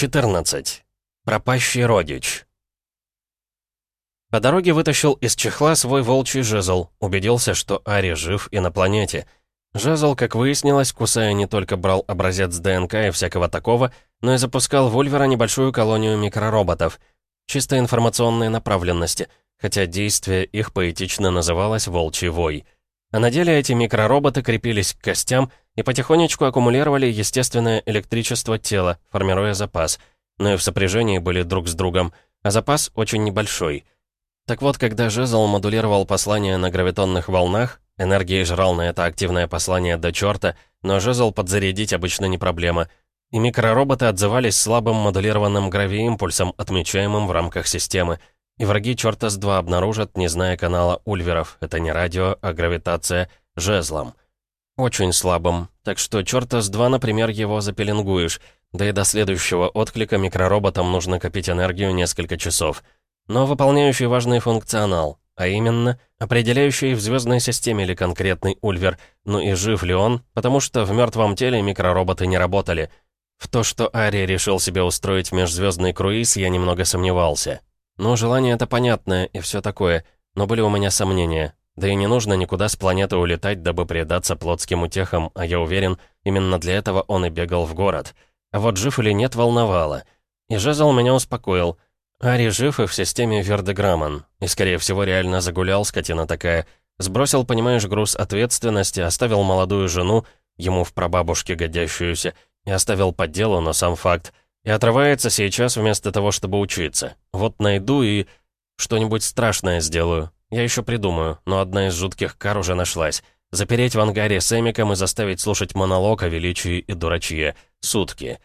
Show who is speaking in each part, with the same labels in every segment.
Speaker 1: 14. Пропащий родич. По дороге вытащил из чехла свой волчий жезл, убедился, что Ари жив и на планете. Жезл, как выяснилось, кусая не только брал образец ДНК и всякого такого, но и запускал в Ульвера небольшую колонию микророботов. Чисто информационной направленности, хотя действие их поэтично называлось «волчий вой». А на деле эти микророботы крепились к костям и потихонечку аккумулировали естественное электричество тела, формируя запас. Но и в сопряжении были друг с другом, а запас очень небольшой. Так вот, когда жезл модулировал послание на гравитонных волнах, энергии жрал на это активное послание до черта, но жезл подзарядить обычно не проблема. И микророботы отзывались слабым модулированным гравиимпульсом, отмечаемым в рамках системы. И враги черта с два обнаружат, не зная канала Ульверов. Это не радио, а гравитация жезлом. Очень слабым. Так что черта с два, например, его запеленгуешь. Да и до следующего отклика микророботам нужно копить энергию несколько часов. Но выполняющий важный функционал, а именно, определяющий в звездной системе ли конкретный Ульвер, ну и жив ли он, потому что в мертвом теле микророботы не работали. В то, что Ари решил себе устроить межзвездный круиз, я немного сомневался. Ну, желание это понятное и все такое, но были у меня сомнения. Да и не нужно никуда с планеты улетать, дабы предаться плотским утехам, а я уверен, именно для этого он и бегал в город. А вот жив или нет, волновало. И Жезл меня успокоил. Ари жив и в системе Вердеграмман. И, скорее всего, реально загулял, скотина такая. Сбросил, понимаешь, груз ответственности, оставил молодую жену, ему в прабабушке годящуюся, и оставил по делу, но сам факт. И отрывается сейчас вместо того, чтобы учиться. Вот найду и... что-нибудь страшное сделаю. Я еще придумаю, но одна из жутких кар уже нашлась. Запереть в ангаре с Эмиком и заставить слушать монолог о величии и дурачье. Сутки.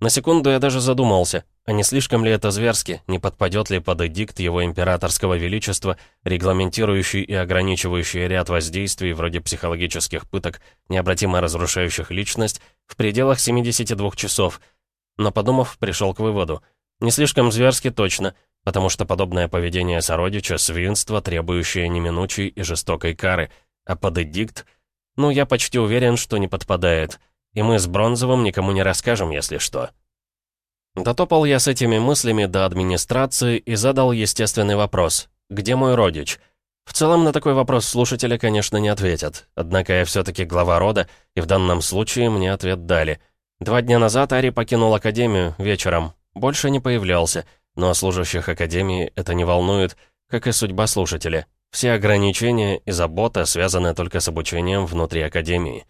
Speaker 1: На секунду я даже задумался, а не слишком ли это зверски, не подпадет ли под эдикт его императорского величества, регламентирующий и ограничивающий ряд воздействий вроде психологических пыток, необратимо разрушающих личность, в пределах 72 часов. Но подумав, пришел к выводу. Не слишком зверски точно — потому что подобное поведение сородича — свинство, требующее неминучей и жестокой кары, а под эдикт... Ну, я почти уверен, что не подпадает, и мы с Бронзовым никому не расскажем, если что. Дотопал я с этими мыслями до администрации и задал естественный вопрос. «Где мой родич?» В целом на такой вопрос слушатели, конечно, не ответят. Однако я все-таки глава рода, и в данном случае мне ответ дали. Два дня назад Ари покинул Академию вечером. Больше не появлялся — но служащих Академии это не волнует, как и судьба слушателя. Все ограничения и забота связаны только с обучением внутри Академии.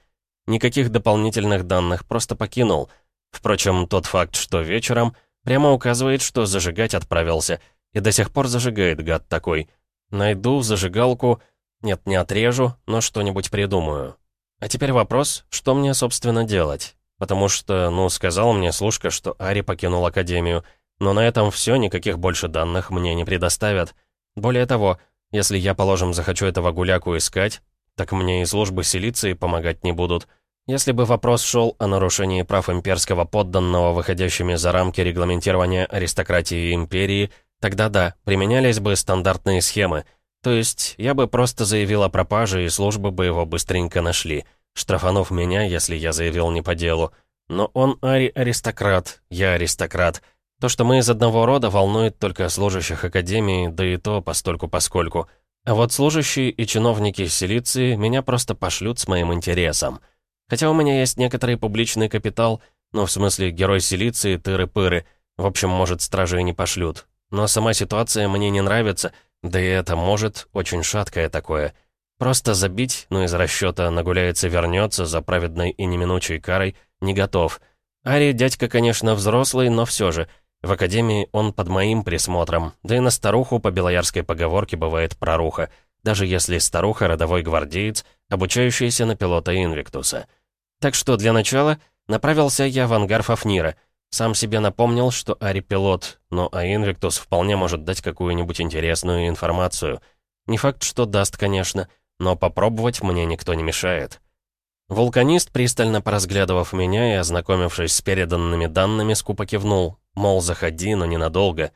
Speaker 1: Никаких дополнительных данных, просто покинул. Впрочем, тот факт, что вечером, прямо указывает, что зажигать отправился, и до сих пор зажигает гад такой. Найду зажигалку, нет, не отрежу, но что-нибудь придумаю. А теперь вопрос, что мне, собственно, делать? Потому что, ну, сказал мне служка, что Ари покинул Академию — но на этом все, никаких больше данных мне не предоставят. Более того, если я, положим, захочу этого гуляку искать, так мне и службы селиции помогать не будут. Если бы вопрос шел о нарушении прав имперского подданного, выходящими за рамки регламентирования аристократии и империи, тогда да, применялись бы стандартные схемы. То есть я бы просто заявил о пропаже, и службы бы его быстренько нашли, штрафанув меня, если я заявил не по делу. Но он ари аристократ, я аристократ — то, что мы из одного рода, волнует только служащих Академии, да и то постольку-поскольку. А вот служащие и чиновники Силиции меня просто пошлют с моим интересом. Хотя у меня есть некоторый публичный капитал, ну, в смысле, герой Силиции, тыры-пыры. В общем, может, стражи не пошлют. Но сама ситуация мне не нравится, да и это может, очень шаткое такое. Просто забить, ну, из расчета нагуляется вернется за праведной и неминучей карой, не готов. Ари дядька, конечно, взрослый, но все же — в академии он под моим присмотром, да и на старуху по белоярской поговорке бывает проруха, даже если старуха — родовой гвардеец, обучающийся на пилота Инвиктуса. Так что для начала направился я в ангар Фафнира. Сам себе напомнил, что Ари пилот, но а Инвиктус вполне может дать какую-нибудь интересную информацию. Не факт, что даст, конечно, но попробовать мне никто не мешает. Вулканист, пристально поразглядывав меня и ознакомившись с переданными данными, скупо кивнул, Мол, заходи, но ненадолго.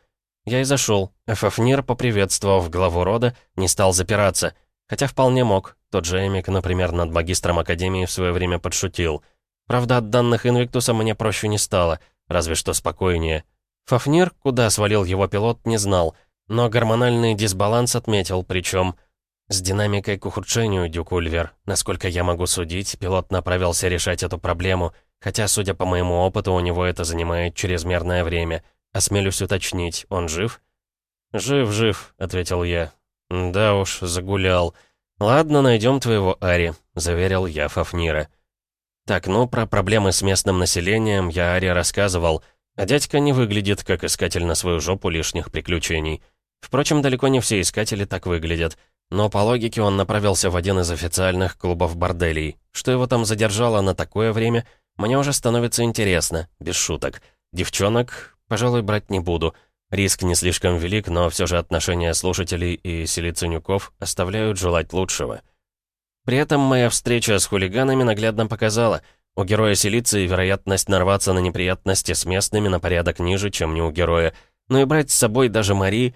Speaker 1: Я и зашел. Фафнир, поприветствовав главу рода, не стал запираться. Хотя вполне мог. Тот же Эмик, например, над магистром Академии в свое время подшутил. Правда, от данных Инвиктуса мне проще не стало. разве что спокойнее. Фафнир, куда свалил его пилот, не знал, но гормональный дисбаланс отметил, причем с динамикой к ухудшению, Дюк Ульвер. Насколько я могу судить, пилот направился решать эту проблему, хотя, судя по моему опыту, у него это занимает чрезмерное время. Осмелюсь уточнить, он жив? «Жив, жив», — ответил я. «Да уж, загулял. Ладно, найдем твоего Ари», — заверил я Фафнира. Так, ну, про проблемы с местным населением я Ари рассказывал, а дядька не выглядит как искатель на свою жопу лишних приключений. Впрочем, далеко не все искатели так выглядят. Но по логике он направился в один из официальных клубов борделей. Что его там задержало на такое время, мне уже становится интересно, без шуток. Девчонок, пожалуй, брать не буду — Риск не слишком велик, но все же отношения слушателей и селицинюков оставляют желать лучшего. При этом моя встреча с хулиганами наглядно показала, у героя Силиции вероятность нарваться на неприятности с местными на порядок ниже, чем не у героя, но и брать с собой даже Мари,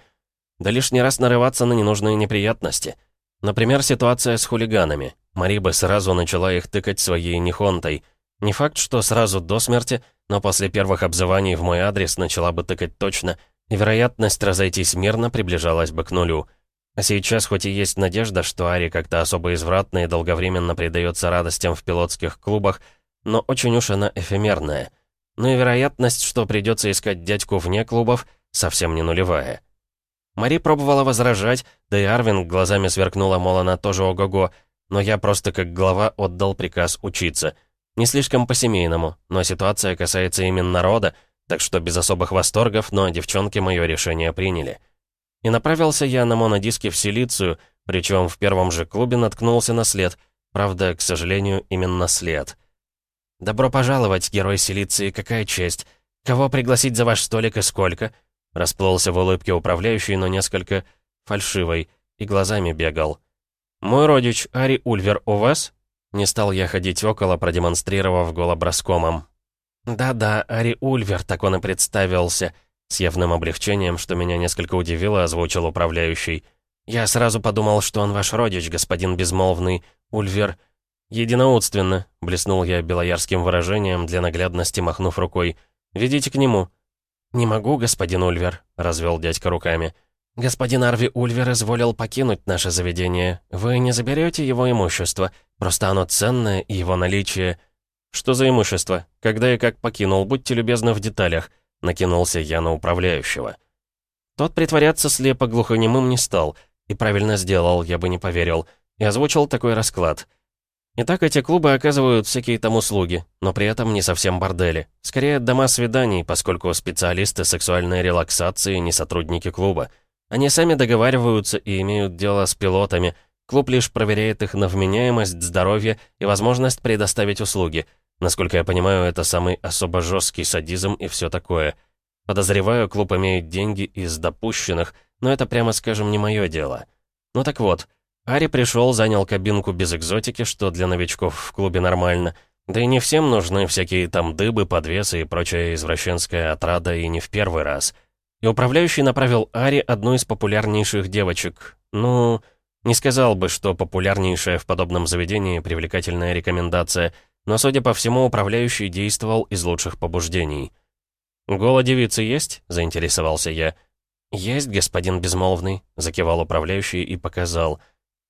Speaker 1: да лишний раз нарываться на ненужные неприятности. Например, ситуация с хулиганами. Мари бы сразу начала их тыкать своей нехонтой. Не факт, что сразу до смерти, но после первых обзываний в мой адрес начала бы тыкать точно — и вероятность разойтись мирно приближалась бы к нулю. А сейчас хоть и есть надежда, что Ари как-то особо извратно и долговременно предается радостям в пилотских клубах, но очень уж она эфемерная. Ну и вероятность, что придется искать дядьку вне клубов, совсем не нулевая. Мари пробовала возражать, да и Арвин глазами сверкнула, мол, она тоже ого-го, но я просто как глава отдал приказ учиться. Не слишком по-семейному, но ситуация касается именно рода, так что без особых восторгов, но девчонки мое решение приняли. И направился я на монодиске в Силицию, причем в первом же клубе наткнулся на след. Правда, к сожалению, именно след. «Добро пожаловать, герой Силиции, какая честь! Кого пригласить за ваш столик и сколько?» Расплылся в улыбке управляющий, но несколько фальшивой, и глазами бегал. «Мой родич, Ари Ульвер, у вас?» Не стал я ходить около, продемонстрировав голоброскомом. «Да-да, Ари Ульвер, так он и представился», с явным облегчением, что меня несколько удивило, озвучил управляющий. «Я сразу подумал, что он ваш родич, господин безмолвный, Ульвер». «Единоудственно», — блеснул я белоярским выражением, для наглядности махнув рукой. «Ведите к нему». «Не могу, господин Ульвер», — развел дядька руками. «Господин Арви Ульвер изволил покинуть наше заведение. Вы не заберете его имущество. Просто оно ценное, и его наличие...» «Что за имущество? Когда и как покинул? Будьте любезны в деталях», — накинулся я на управляющего. Тот притворяться слепоглухонемым не стал. И правильно сделал, я бы не поверил. И озвучил такой расклад. Итак, эти клубы оказывают всякие там услуги, но при этом не совсем бордели. Скорее, дома свиданий, поскольку специалисты сексуальной релаксации не сотрудники клуба. Они сами договариваются и имеют дело с пилотами — Клуб лишь проверяет их на вменяемость, здоровье и возможность предоставить услуги. Насколько я понимаю, это самый особо жесткий садизм и все такое. Подозреваю, клуб имеет деньги из допущенных, но это, прямо скажем, не мое дело. Ну так вот, Ари пришел, занял кабинку без экзотики, что для новичков в клубе нормально. Да и не всем нужны всякие там дыбы, подвесы и прочая извращенская отрада, и не в первый раз. И управляющий направил Ари одну из популярнейших девочек. Ну... Не сказал бы, что популярнейшая в подобном заведении привлекательная рекомендация, но, судя по всему, управляющий действовал из лучших побуждений. «Голо девицы есть?» — заинтересовался я. «Есть, господин Безмолвный», — закивал управляющий и показал.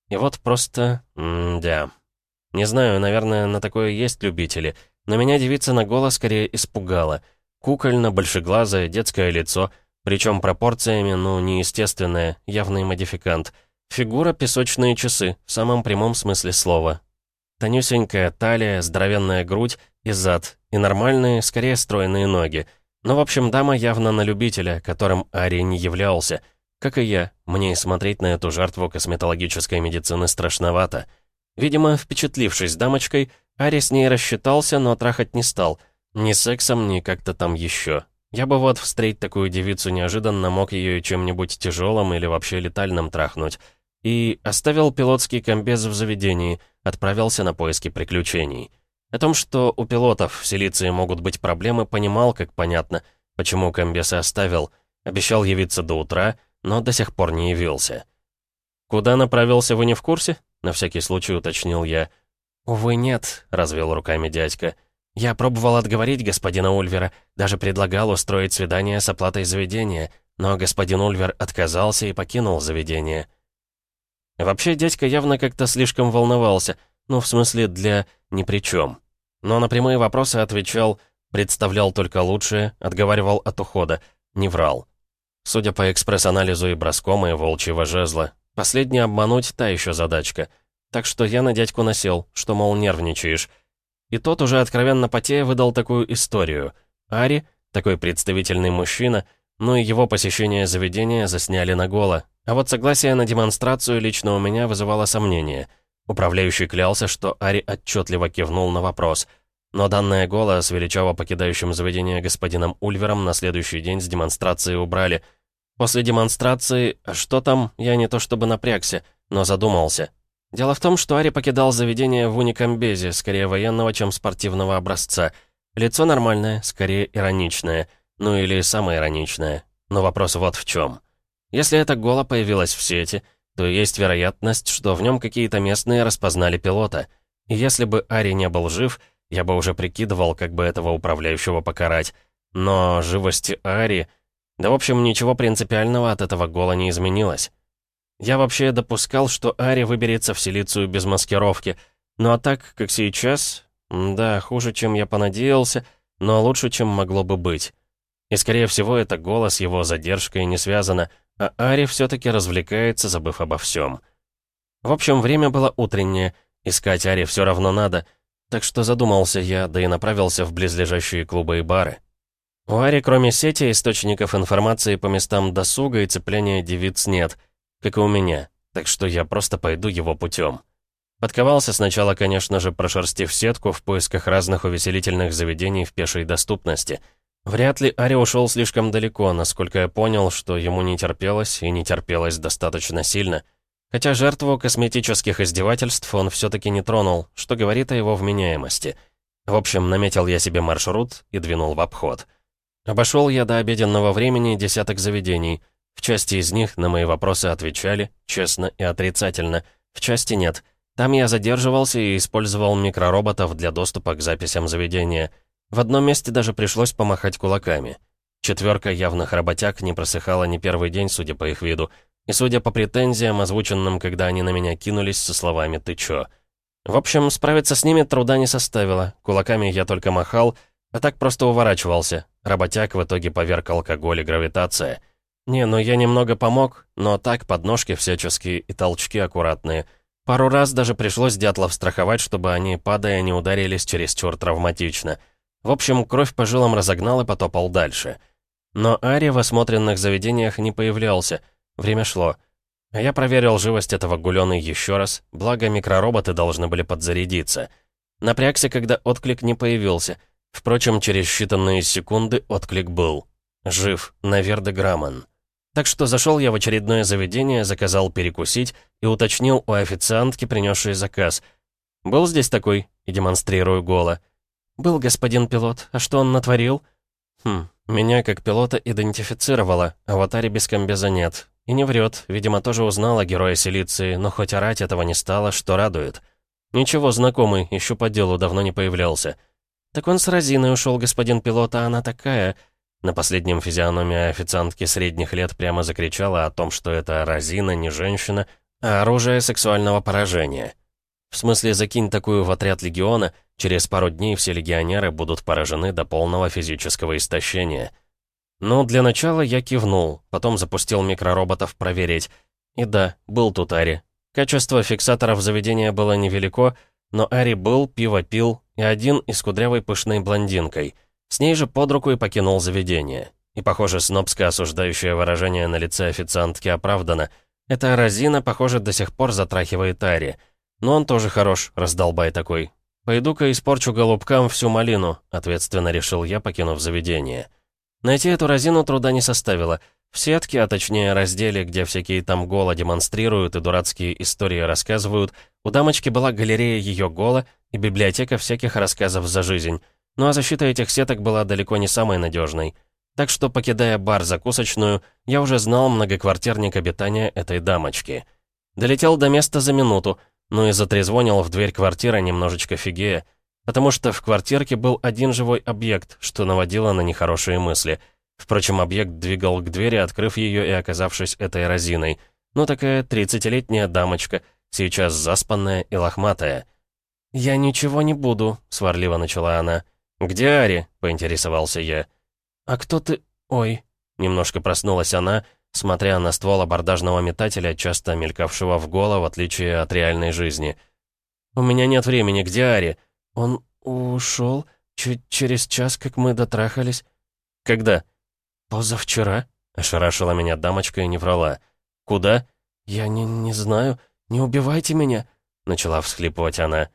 Speaker 1: И вот просто... М-да. Не знаю, наверное, на такое есть любители, но меня девица на голо скорее испугала. Кукольно, большеглазое, детское лицо, причем пропорциями, ну, неестественное, явный модификант — Фигура — песочные часы, в самом прямом смысле слова. Тонюсенькая талия, здоровенная грудь и зад, и нормальные, скорее стройные ноги. Но, в общем, дама явно на любителя, которым Ари не являлся. Как и я, мне смотреть на эту жертву косметологической медицины страшновато. Видимо, впечатлившись дамочкой, Ари с ней рассчитался, но трахать не стал. Ни сексом, ни как-то там еще. Я бы вот встретить такую девицу неожиданно мог ее чем-нибудь тяжелым или вообще летальным трахнуть и оставил пилотский комбез в заведении, отправился на поиски приключений. О том, что у пилотов в Силиции могут быть проблемы, понимал, как понятно, почему комбез оставил, обещал явиться до утра, но до сих пор не явился. «Куда направился, вы не в курсе?» — на всякий случай уточнил я. «Увы, нет», — развел руками дядька. Я пробовал отговорить господина Ульвера, даже предлагал устроить свидание с оплатой заведения, но господин Ульвер отказался и покинул заведение. Вообще, дядька явно как-то слишком волновался, ну, в смысле, для «ни при чем». Но на прямые вопросы отвечал, представлял только лучшее, отговаривал от ухода, не врал. Судя по экспресс-анализу и броском, и волчьего жезла, последний обмануть — та еще задачка. Так что я на дядьку насел, что, мол, нервничаешь, и тот уже откровенно потея выдал такую историю. Ари, такой представительный мужчина, ну и его посещение заведения засняли на голо. А вот согласие на демонстрацию лично у меня вызывало сомнение. Управляющий клялся, что Ари отчетливо кивнул на вопрос. Но данное голо с величаво покидающим заведение господином Ульвером на следующий день с демонстрации убрали. После демонстрации, что там, я не то чтобы напрягся, но задумался. Дело в том, что Ари покидал заведение в уникамбезе, скорее военного, чем спортивного образца. Лицо нормальное, скорее ироничное. Ну или самое ироничное. Но вопрос вот в чем. Если это голо появилось в сети, то есть вероятность, что в нем какие-то местные распознали пилота. И если бы Ари не был жив, я бы уже прикидывал, как бы этого управляющего покарать. Но живости Ари... Да в общем, ничего принципиального от этого гола не изменилось. Я вообще допускал, что Ари выберется в Силицию без маскировки. Ну а так, как сейчас... Да, хуже, чем я понадеялся, но лучше, чем могло бы быть. И, скорее всего, это голос его задержкой не связано, а Ари все-таки развлекается, забыв обо всем. В общем, время было утреннее, искать Ари все равно надо, так что задумался я, да и направился в близлежащие клубы и бары. У Ари, кроме сети, источников информации по местам досуга и цепления девиц нет — как и у меня, так что я просто пойду его путем. Подковался сначала, конечно же, прошерстив сетку в поисках разных увеселительных заведений в пешей доступности. Вряд ли Ари ушел слишком далеко, насколько я понял, что ему не терпелось, и не терпелось достаточно сильно. Хотя жертву косметических издевательств он все-таки не тронул, что говорит о его вменяемости. В общем, наметил я себе маршрут и двинул в обход. Обошел я до обеденного времени десяток заведений — в части из них на мои вопросы отвечали, честно и отрицательно. В части нет. Там я задерживался и использовал микророботов для доступа к записям заведения. В одном месте даже пришлось помахать кулаками. Четверка явных работяг не просыхала ни первый день, судя по их виду. И судя по претензиям, озвученным, когда они на меня кинулись со словами «ты чё?». В общем, справиться с ними труда не составило. Кулаками я только махал, а так просто уворачивался. Работяг в итоге поверг алкоголь и гравитация — «Не, ну я немного помог, но так, подножки всяческие и толчки аккуратные. Пару раз даже пришлось дятлов страховать, чтобы они, падая, не ударились чересчур травматично. В общем, кровь по жилам разогнал и потопал дальше. Но Ари в осмотренных заведениях не появлялся. Время шло. Я проверил живость этого гулены еще раз, благо микророботы должны были подзарядиться. Напрягся, когда отклик не появился. Впрочем, через считанные секунды отклик был. Жив, Наверде Грамман. Так что зашел я в очередное заведение, заказал перекусить и уточнил у официантки, принесшей заказ. «Был здесь такой?» и демонстрирую голо. «Был господин пилот. А что он натворил?» «Хм, меня как пилота идентифицировала, аватаре без комбеза нет. И не врет, видимо, тоже узнала героя Силиции, но хоть орать этого не стало, что радует. Ничего, знакомый, еще по делу давно не появлялся. Так он с Розиной ушел, господин пилот, а она такая... На последнем физиономии официантки средних лет прямо закричала о том, что это разина, не женщина, а оружие сексуального поражения. В смысле, закинь такую в отряд легиона, через пару дней все легионеры будут поражены до полного физического истощения. Ну, для начала я кивнул, потом запустил микророботов проверить. И да, был тут Ари. Качество фиксаторов заведения было невелико, но Ари был, пиво пил, и один и с кудрявой пышной блондинкой — с ней же под руку и покинул заведение. И, похоже, снобское осуждающее выражение на лице официантки оправдано. Эта разина, похоже, до сих пор затрахивает Ари. Но он тоже хорош, раздолбай такой. «Пойду-ка испорчу голубкам всю малину», — ответственно решил я, покинув заведение. Найти эту разину труда не составило. В сетке, а точнее разделе, где всякие там гола демонстрируют и дурацкие истории рассказывают, у дамочки была галерея ее гола и библиотека всяких рассказов за жизнь. Ну а защита этих сеток была далеко не самой надежной. Так что, покидая бар-закусочную, я уже знал многоквартирник обитания этой дамочки. Долетел до места за минуту, ну и затрезвонил в дверь квартиры немножечко фигея. потому что в квартирке был один живой объект, что наводило на нехорошие мысли. Впрочем, объект двигал к двери, открыв ее и оказавшись этой разиной. Ну, такая тридцатилетняя дамочка, сейчас заспанная и лохматая. «Я ничего не буду», — сварливо начала она. «Где Ари?» — поинтересовался я. «А кто ты...» «Ой...» — немножко проснулась она, смотря на ствол абордажного метателя, часто мелькавшего в голо, в отличие от реальной жизни. «У меня нет времени. Где Ари?» «Он ушел чуть через час, как мы дотрахались». «Когда?» «Позавчера», — ошарашила меня дамочка и не врала. «Куда?» «Я не, не знаю. Не убивайте меня», — начала всхлипывать она.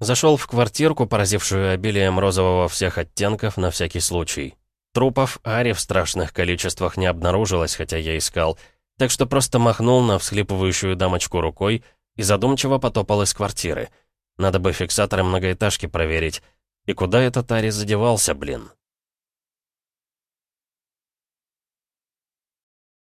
Speaker 1: Зашел в квартирку, поразившую обилием розового всех оттенков на всякий случай. Трупов Ари в страшных количествах не обнаружилось, хотя я искал, так что просто махнул на всхлипывающую дамочку рукой и задумчиво потопал из квартиры. Надо бы фиксаторы многоэтажки проверить. И куда этот Ари задевался, блин?